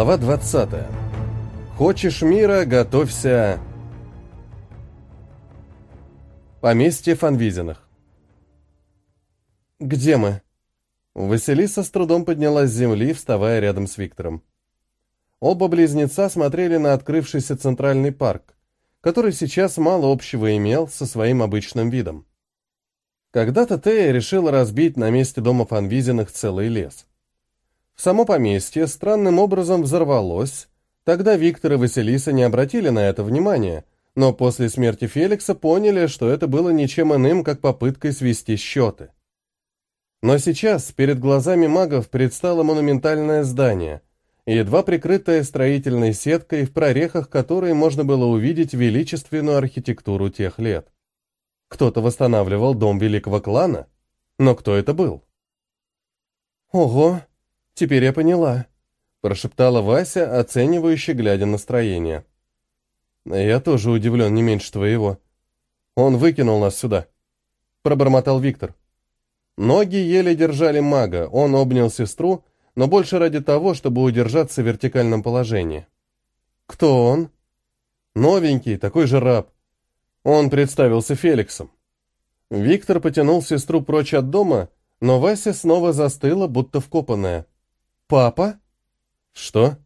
Глава 20. Хочешь мира, готовься. Поместье Фанвизиных. «Где мы?» Василиса с трудом поднялась с земли, вставая рядом с Виктором. Оба близнеца смотрели на открывшийся центральный парк, который сейчас мало общего имел со своим обычным видом. Когда-то Тея решила разбить на месте дома Фанвизиных целый лес. Само поместье странным образом взорвалось. Тогда Виктор и Василиса не обратили на это внимания, но после смерти Феликса поняли, что это было ничем иным, как попыткой свести счеты. Но сейчас перед глазами магов предстало монументальное здание, едва прикрытое строительной сеткой, в прорехах которой можно было увидеть величественную архитектуру тех лет. Кто-то восстанавливал дом великого клана, но кто это был? «Ого!» «Теперь я поняла», — прошептала Вася, оценивающе глядя настроение. «Я тоже удивлен не меньше твоего. Он выкинул нас сюда», — пробормотал Виктор. Ноги еле держали мага, он обнял сестру, но больше ради того, чтобы удержаться в вертикальном положении. «Кто он?» «Новенький, такой же раб. Он представился Феликсом». Виктор потянул сестру прочь от дома, но Вася снова застыла, будто вкопанная. «Папа?» «Что?»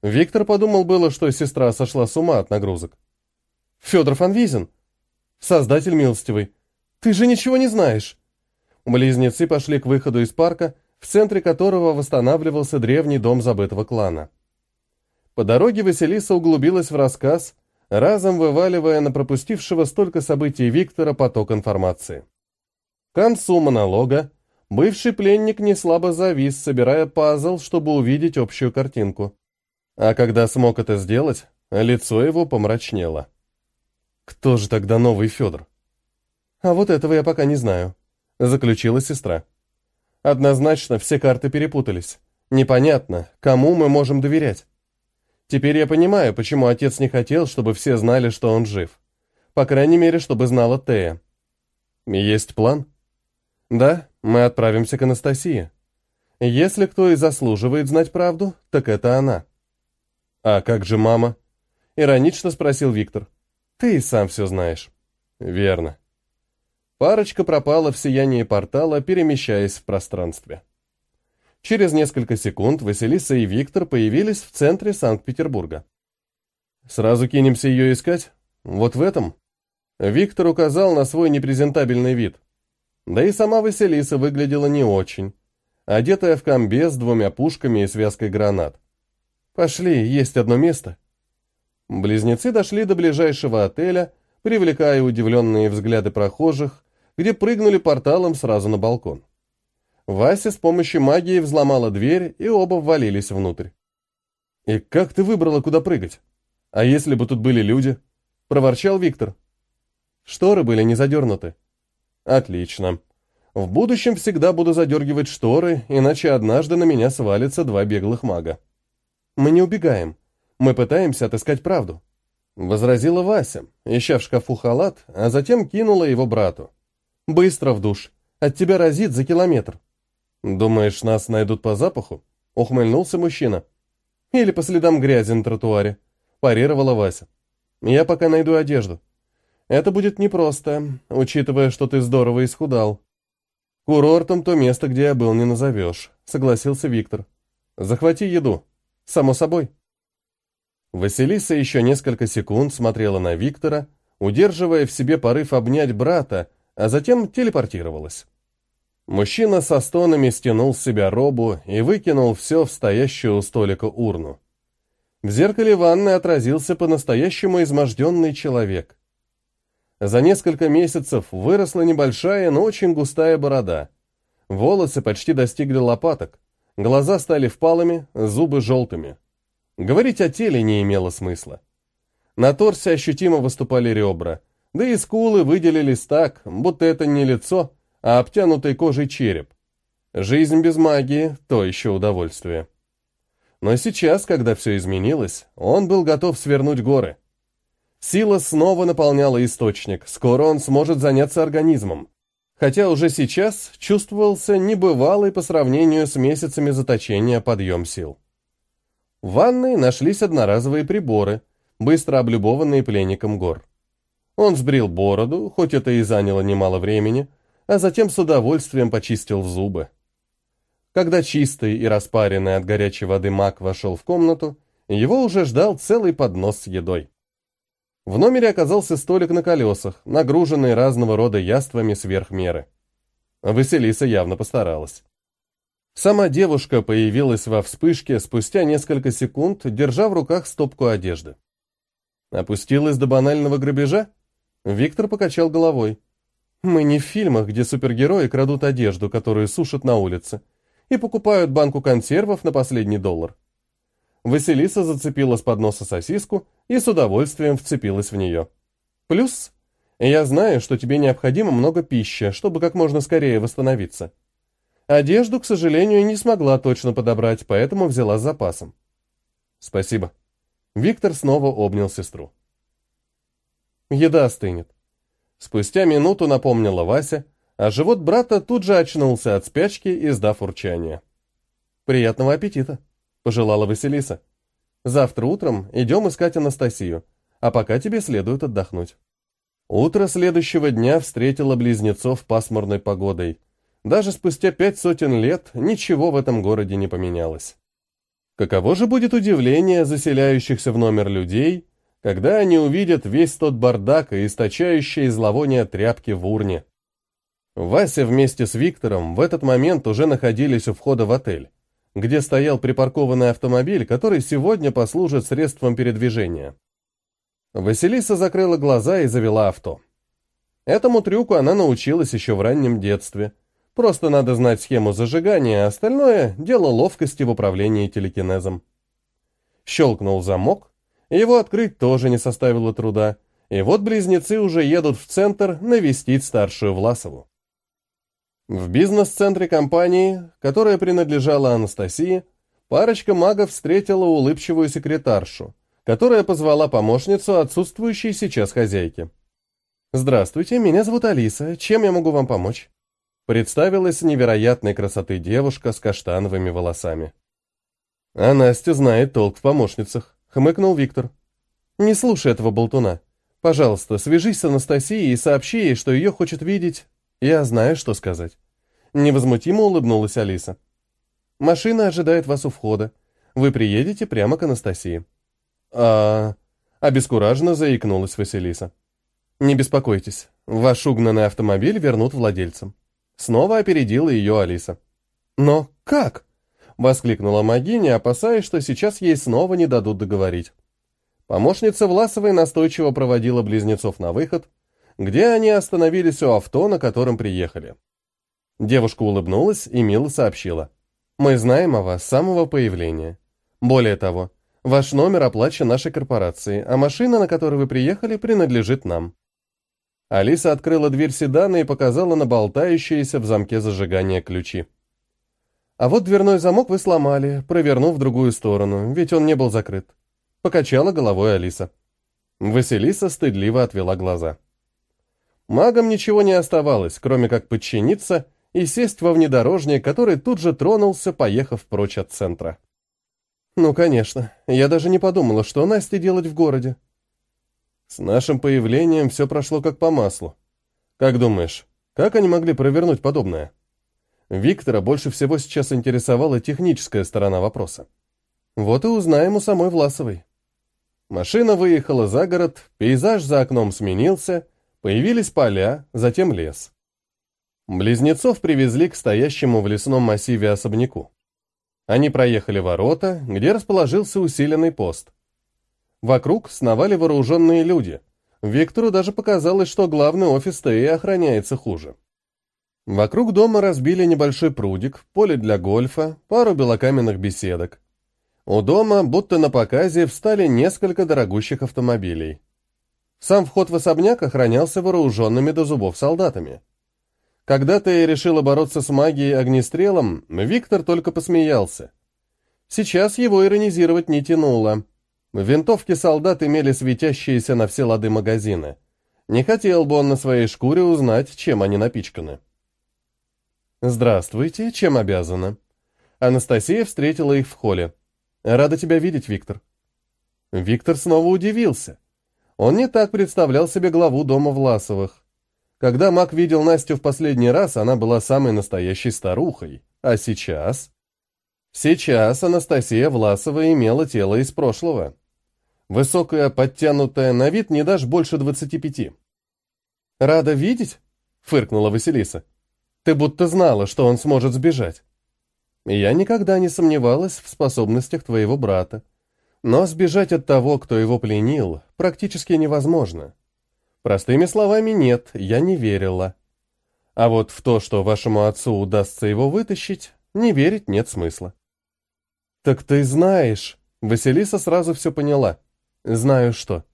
Виктор подумал было, что сестра сошла с ума от нагрузок. «Федор Фанвизин, создатель милостивый, ты же ничего не знаешь!» Близнецы пошли к выходу из парка, в центре которого восстанавливался древний дом забытого клана. По дороге Василиса углубилась в рассказ, разом вываливая на пропустившего столько событий Виктора поток информации. К концу монолога Бывший пленник не слабо завис, собирая пазл, чтобы увидеть общую картинку. А когда смог это сделать, лицо его помрачнело. Кто же тогда новый Федор? А вот этого я пока не знаю, заключила сестра. Однозначно все карты перепутались. Непонятно, кому мы можем доверять. Теперь я понимаю, почему отец не хотел, чтобы все знали, что он жив. По крайней мере, чтобы знала Тея. Есть план? Да, мы отправимся к Анастасии. Если кто и заслуживает знать правду, так это она. А как же мама? Иронично спросил Виктор. Ты и сам все знаешь. Верно. Парочка пропала в сиянии портала, перемещаясь в пространстве. Через несколько секунд Василиса и Виктор появились в центре Санкт-Петербурга. «Сразу кинемся ее искать? Вот в этом?» Виктор указал на свой непрезентабельный вид. Да и сама Василиса выглядела не очень, одетая в комбез с двумя пушками и связкой гранат. «Пошли, есть одно место». Близнецы дошли до ближайшего отеля, привлекая удивленные взгляды прохожих, где прыгнули порталом сразу на балкон. Вася с помощью магии взломала дверь, и оба ввалились внутрь. «И как ты выбрала, куда прыгать? А если бы тут были люди?» — проворчал Виктор. Шторы были не задернуты. Отлично. В будущем всегда буду задергивать шторы, иначе однажды на меня свалится два беглых мага. Мы не убегаем. Мы пытаемся отыскать правду. Возразила Вася, ища в шкафу халат, а затем кинула его брату. Быстро в душ. От тебя разит за километр. Думаешь, нас найдут по запаху? Ухмыльнулся мужчина. Или по следам грязи на тротуаре. Парировала Вася. Я пока найду одежду. Это будет непросто, учитывая, что ты здорово исхудал. Курортом то место, где я был, не назовешь, согласился Виктор. Захвати еду. Само собой. Василиса еще несколько секунд смотрела на Виктора, удерживая в себе порыв обнять брата, а затем телепортировалась. Мужчина со стонами стянул с себя робу и выкинул все в стоящую у столика урну. В зеркале ванны отразился по-настоящему изможденный человек. За несколько месяцев выросла небольшая, но очень густая борода. Волосы почти достигли лопаток. Глаза стали впалыми, зубы желтыми. Говорить о теле не имело смысла. На торсе ощутимо выступали ребра, да и скулы выделились так, будто это не лицо, а обтянутый кожей череп. Жизнь без магии – то еще удовольствие. Но сейчас, когда все изменилось, он был готов свернуть горы. Сила снова наполняла источник, скоро он сможет заняться организмом. Хотя уже сейчас чувствовался небывалый по сравнению с месяцами заточения подъем сил. В ванной нашлись одноразовые приборы, быстро облюбованные пленником гор. Он сбрил бороду, хоть это и заняло немало времени, а затем с удовольствием почистил зубы. Когда чистый и распаренный от горячей воды маг вошел в комнату, его уже ждал целый поднос с едой. В номере оказался столик на колесах, нагруженный разного рода яствами сверх меры. Василиса явно постаралась. Сама девушка появилась во вспышке спустя несколько секунд, держа в руках стопку одежды. Опустилась до банального грабежа? Виктор покачал головой. Мы не в фильмах, где супергерои крадут одежду, которую сушат на улице, и покупают банку консервов на последний доллар. Василиса зацепила с подноса сосиску и с удовольствием вцепилась в нее. Плюс, я знаю, что тебе необходимо много пищи, чтобы как можно скорее восстановиться. Одежду, к сожалению, не смогла точно подобрать, поэтому взяла с запасом. Спасибо. Виктор снова обнял сестру. Еда остынет. Спустя минуту напомнила Вася, а живот брата тут же очнулся от спячки, издав урчание. «Приятного аппетита!» — пожелала Василиса. «Завтра утром идем искать Анастасию, а пока тебе следует отдохнуть». Утро следующего дня встретило близнецов пасмурной погодой. Даже спустя пять сотен лет ничего в этом городе не поменялось. Каково же будет удивление заселяющихся в номер людей, когда они увидят весь тот бардак и источающее зловоние тряпки в урне. Вася вместе с Виктором в этот момент уже находились у входа в отель, где стоял припаркованный автомобиль, который сегодня послужит средством передвижения. Василиса закрыла глаза и завела авто. Этому трюку она научилась еще в раннем детстве. Просто надо знать схему зажигания, а остальное – дело ловкости в управлении телекинезом. Щелкнул замок, его открыть тоже не составило труда, и вот близнецы уже едут в центр навестить старшую Власову. В бизнес-центре компании, которая принадлежала Анастасии, парочка магов встретила улыбчивую секретаршу, которая позвала помощницу отсутствующей сейчас хозяйки. «Здравствуйте, меня зовут Алиса. Чем я могу вам помочь?» Представилась невероятной красоты девушка с каштановыми волосами. «А Настя знает толк в помощницах», — хмыкнул Виктор. «Не слушай этого болтуна. Пожалуйста, свяжись с Анастасией и сообщи ей, что ее хочет видеть «Я знаю, что сказать». Невозмутимо улыбнулась Алиса. «Машина ожидает вас у входа. Вы приедете прямо к Анастасии». «А...» — обескураженно заикнулась Василиса. «Не беспокойтесь, ваш угнанный автомобиль вернут владельцам». Снова опередила ее Алиса. «Но как?» — воскликнула Магиня, опасаясь, что сейчас ей снова не дадут договорить. Помощница Власовой настойчиво проводила близнецов на выход, где они остановились у авто, на котором приехали. Девушка улыбнулась и мило сообщила. «Мы знаем о вас с самого появления. Более того, ваш номер оплачен нашей корпорацией, а машина, на которой вы приехали, принадлежит нам». Алиса открыла дверь седана и показала на болтающиеся в замке зажигания ключи. «А вот дверной замок вы сломали, провернув в другую сторону, ведь он не был закрыт». Покачала головой Алиса. Василиса стыдливо отвела глаза. Магам ничего не оставалось, кроме как подчиниться и сесть во внедорожник, который тут же тронулся, поехав прочь от центра. «Ну, конечно. Я даже не подумала, что Насте делать в городе». «С нашим появлением все прошло как по маслу. Как думаешь, как они могли провернуть подобное?» Виктора больше всего сейчас интересовала техническая сторона вопроса. Вот и узнаем у самой Власовой. Машина выехала за город, пейзаж за окном сменился, Появились поля, затем лес. Близнецов привезли к стоящему в лесном массиве особняку. Они проехали ворота, где расположился усиленный пост. Вокруг сновали вооруженные люди. Виктору даже показалось, что главный офис ТЭ охраняется хуже. Вокруг дома разбили небольшой прудик, поле для гольфа, пару белокаменных беседок. У дома, будто на показе, встали несколько дорогущих автомобилей. Сам вход в особняк охранялся вооруженными до зубов солдатами. Когда-то я решила бороться с магией огнестрелом, Виктор только посмеялся. Сейчас его иронизировать не тянуло. Винтовки солдат имели светящиеся на все лады магазины. Не хотел бы он на своей шкуре узнать, чем они напичканы. «Здравствуйте, чем обязана?» Анастасия встретила их в холле. Рада тебя видеть, Виктор». Виктор снова удивился. Он не так представлял себе главу дома Власовых. Когда Мак видел Настю в последний раз, она была самой настоящей старухой. А сейчас? Сейчас Анастасия Власова имела тело из прошлого. Высокая, подтянутая, на вид не дашь больше двадцати пяти. «Рада видеть?» — фыркнула Василиса. «Ты будто знала, что он сможет сбежать». «Я никогда не сомневалась в способностях твоего брата. Но сбежать от того, кто его пленил, практически невозможно. Простыми словами, нет, я не верила. А вот в то, что вашему отцу удастся его вытащить, не верить нет смысла». «Так ты знаешь...» Василиса сразу все поняла. «Знаю что».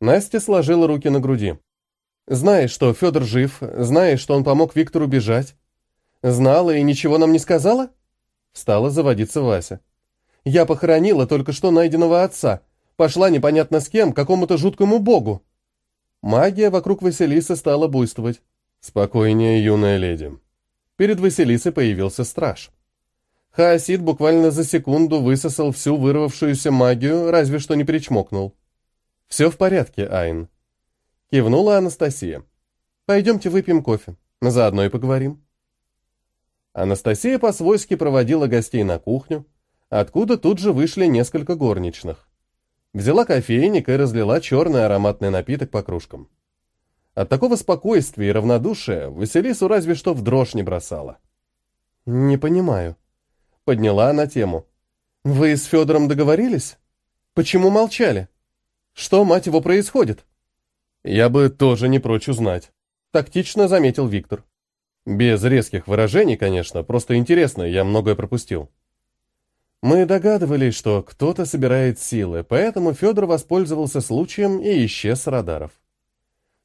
Настя сложила руки на груди. Знаешь, что Федор жив, знаешь, что он помог Виктору бежать. Знала и ничего нам не сказала? Стала заводиться Вася. Я похоронила только что найденного отца. Пошла непонятно с кем, какому-то жуткому богу. Магия вокруг Василисы стала буйствовать. Спокойнее, юная леди. Перед Василисой появился страж. Хаосид буквально за секунду высосал всю вырвавшуюся магию, разве что не причмокнул. «Все в порядке, Айн. Кивнула Анастасия. «Пойдемте выпьем кофе. Заодно и поговорим». Анастасия по-свойски проводила гостей на кухню, откуда тут же вышли несколько горничных. Взяла кофейник и разлила черный ароматный напиток по кружкам. От такого спокойствия и равнодушия Василису разве что в дрожь не бросала. «Не понимаю», — подняла она тему. «Вы с Федором договорились? Почему молчали? Что, мать его, происходит?» «Я бы тоже не прочь узнать», — тактично заметил Виктор. «Без резких выражений, конечно, просто интересно, я многое пропустил». Мы догадывались, что кто-то собирает силы, поэтому Федор воспользовался случаем и исчез с радаров.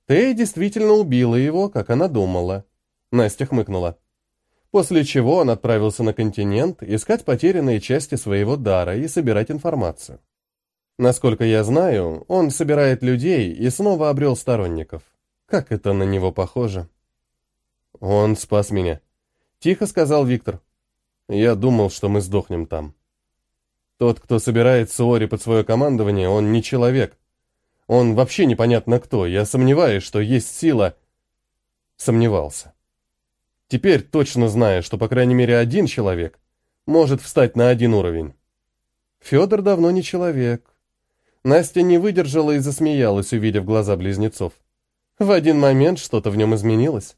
Ты действительно убила его, как она думала. Настя хмыкнула. После чего он отправился на континент искать потерянные части своего дара и собирать информацию. Насколько я знаю, он собирает людей и снова обрел сторонников. Как это на него похоже? Он спас меня. Тихо сказал Виктор. Я думал, что мы сдохнем там. Тот, кто собирает Суори под свое командование, он не человек. Он вообще непонятно кто. Я сомневаюсь, что есть сила. Сомневался. Теперь точно знаю, что по крайней мере один человек может встать на один уровень. Федор давно не человек. Настя не выдержала и засмеялась, увидев глаза близнецов. В один момент что-то в нем изменилось.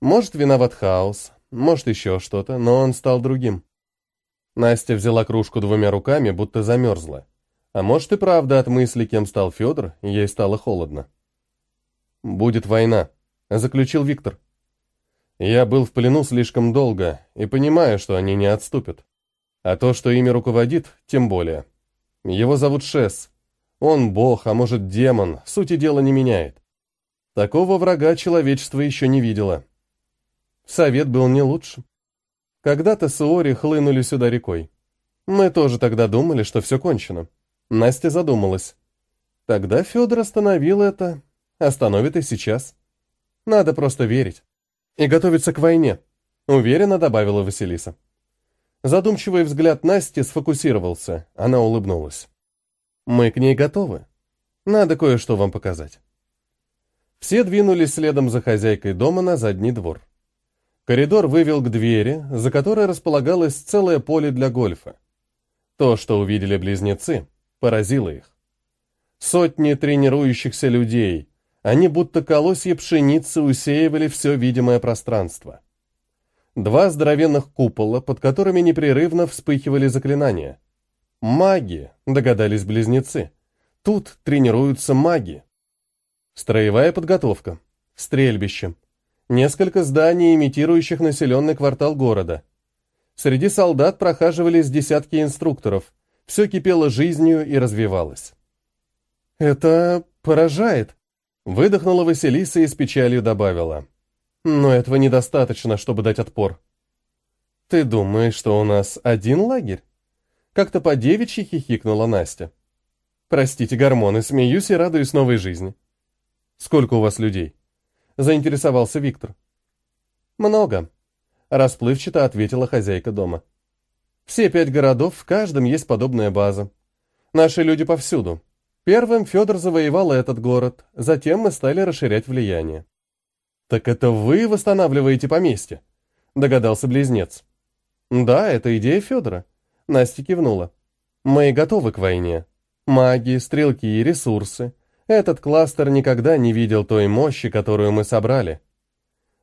Может, виноват хаос, может, еще что-то, но он стал другим. Настя взяла кружку двумя руками, будто замерзла. А может и правда от мысли, кем стал Федор, ей стало холодно. «Будет война», — заключил Виктор. «Я был в плену слишком долго и понимаю, что они не отступят. А то, что ими руководит, тем более». Его зовут Шес. Он бог, а может демон, сути дела не меняет. Такого врага человечество еще не видело. Совет был не лучше. Когда-то Суори хлынули сюда рекой. Мы тоже тогда думали, что все кончено. Настя задумалась. Тогда Федор остановил это, остановит и сейчас. Надо просто верить. И готовиться к войне, уверенно добавила Василиса. Задумчивый взгляд Насти сфокусировался, она улыбнулась. «Мы к ней готовы. Надо кое-что вам показать». Все двинулись следом за хозяйкой дома на задний двор. Коридор вывел к двери, за которой располагалось целое поле для гольфа. То, что увидели близнецы, поразило их. Сотни тренирующихся людей, они будто колосья пшеницы усеивали все видимое пространство. Два здоровенных купола, под которыми непрерывно вспыхивали заклинания. Маги, догадались близнецы. Тут тренируются маги. Строевая подготовка. Стрельбище. Несколько зданий, имитирующих населенный квартал города. Среди солдат прохаживались десятки инструкторов. Все кипело жизнью и развивалось. «Это поражает», — выдохнула Василиса и с печалью добавила. Но этого недостаточно, чтобы дать отпор. Ты думаешь, что у нас один лагерь? Как-то по девичьи хихикнула Настя. Простите, гормоны, смеюсь и радуюсь новой жизни. Сколько у вас людей? Заинтересовался Виктор. Много. Расплывчато ответила хозяйка дома. Все пять городов, в каждом есть подобная база. Наши люди повсюду. Первым Федор завоевал этот город, затем мы стали расширять влияние. «Так это вы восстанавливаете поместье?» — догадался близнец. «Да, это идея Федора», — Настя кивнула. «Мы готовы к войне. Маги, стрелки и ресурсы. Этот кластер никогда не видел той мощи, которую мы собрали.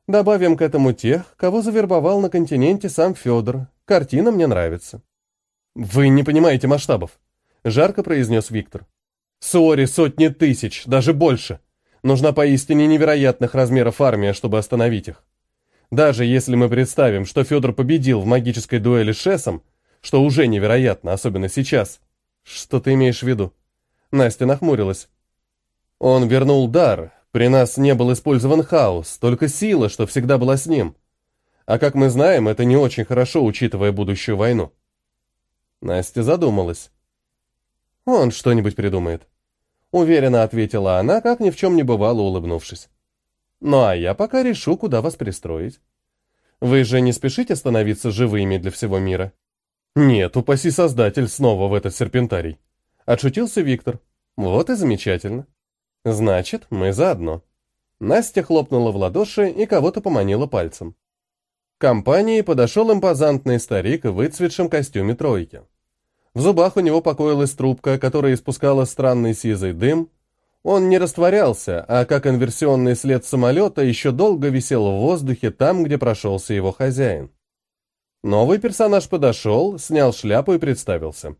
Добавим к этому тех, кого завербовал на континенте сам Федор. Картина мне нравится». «Вы не понимаете масштабов», — жарко произнес Виктор. «Сори, сотни тысяч, даже больше. Нужна поистине невероятных размеров армия, чтобы остановить их. Даже если мы представим, что Федор победил в магической дуэли с Шесом, что уже невероятно, особенно сейчас. Что ты имеешь в виду? Настя нахмурилась. Он вернул дар. При нас не был использован хаос, только сила, что всегда была с ним. А как мы знаем, это не очень хорошо, учитывая будущую войну. Настя задумалась. Он что-нибудь придумает. Уверенно ответила она, как ни в чем не бывало, улыбнувшись. Ну а я пока решу, куда вас пристроить. Вы же не спешите становиться живыми для всего мира? Нет, упаси создатель снова в этот серпентарий. Отшутился Виктор. Вот и замечательно. Значит, мы заодно. Настя хлопнула в ладоши и кого-то поманила пальцем. К компании подошел импозантный старик в выцветшем костюме тройки. В зубах у него покоилась трубка, которая испускала странный сизый дым. Он не растворялся, а как инверсионный след самолета еще долго висел в воздухе там, где прошелся его хозяин. Новый персонаж подошел, снял шляпу и представился.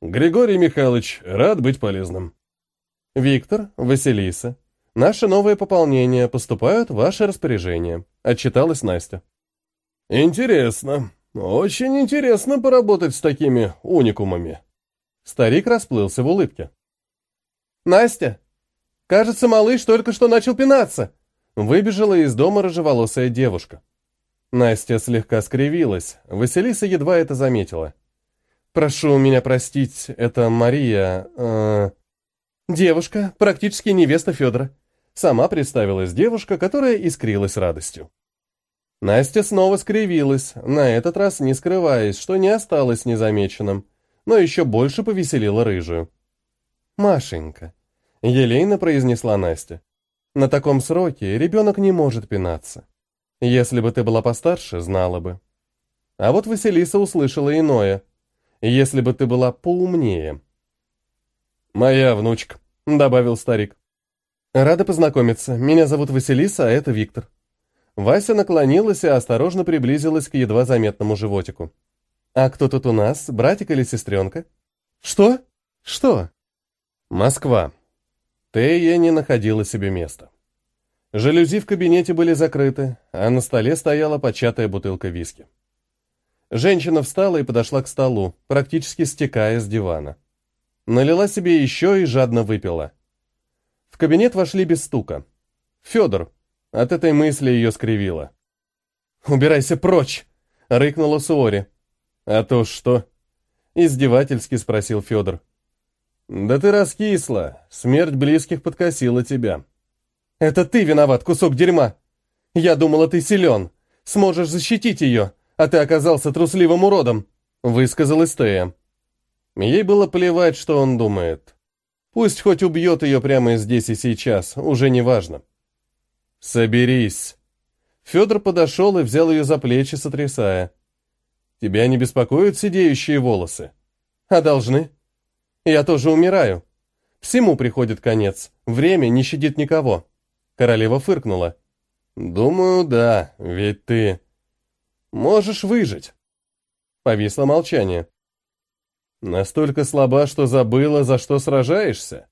«Григорий Михайлович, рад быть полезным». «Виктор, Василиса, наше новое пополнение поступают в ваше распоряжение», — отчиталась Настя. «Интересно», очень интересно поработать с такими уникумами. Старик расплылся в улыбке. Настя, кажется, малыш только что начал пинаться. Выбежала из дома рыжеволосая девушка. Настя слегка скривилась. Василиса едва это заметила. Прошу меня простить, это Мария. Э, девушка, практически невеста Федора. Сама представилась девушка, которая искрилась радостью. Настя снова скривилась, на этот раз не скрываясь, что не осталось незамеченным, но еще больше повеселила рыжую. «Машенька», — елейно произнесла Настя, — «на таком сроке ребенок не может пинаться. Если бы ты была постарше, знала бы». А вот Василиса услышала иное. «Если бы ты была поумнее». «Моя внучка», — добавил старик. «Рада познакомиться. Меня зовут Василиса, а это Виктор». Вася наклонилась и осторожно приблизилась к едва заметному животику. «А кто тут у нас, братик или сестренка?» «Что? Что?» «Москва». Тея не находила себе места. Жалюзи в кабинете были закрыты, а на столе стояла початая бутылка виски. Женщина встала и подошла к столу, практически стекая с дивана. Налила себе еще и жадно выпила. В кабинет вошли без стука. Федор, от этой мысли ее скривило. «Убирайся прочь!» — рыкнула Суори. «А то что?» — издевательски спросил Федор. «Да ты раскисла. Смерть близких подкосила тебя». «Это ты виноват, кусок дерьма! Я думала, ты силен, сможешь защитить ее, а ты оказался трусливым уродом», — высказалась Тея. Ей было плевать, что он думает. Пусть хоть убьет ее прямо здесь и сейчас, уже не важно. «Соберись!» Федор подошел и взял ее за плечи, сотрясая. «Тебя не беспокоят сидеющие волосы?» «А должны?» «Я тоже умираю. Всему приходит конец. Время не щадит никого». Королева фыркнула. «Думаю, да, ведь ты...» «Можешь выжить». Повисло молчание. «Настолько слаба, что забыла, за что сражаешься?»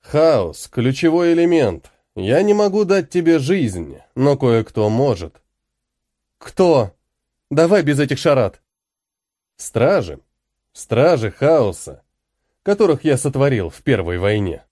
«Хаос — ключевой элемент. Я не могу дать тебе жизнь, но кое-кто может. Кто? Давай без этих шарат. Стражи. Стражи хаоса, которых я сотворил в Первой войне.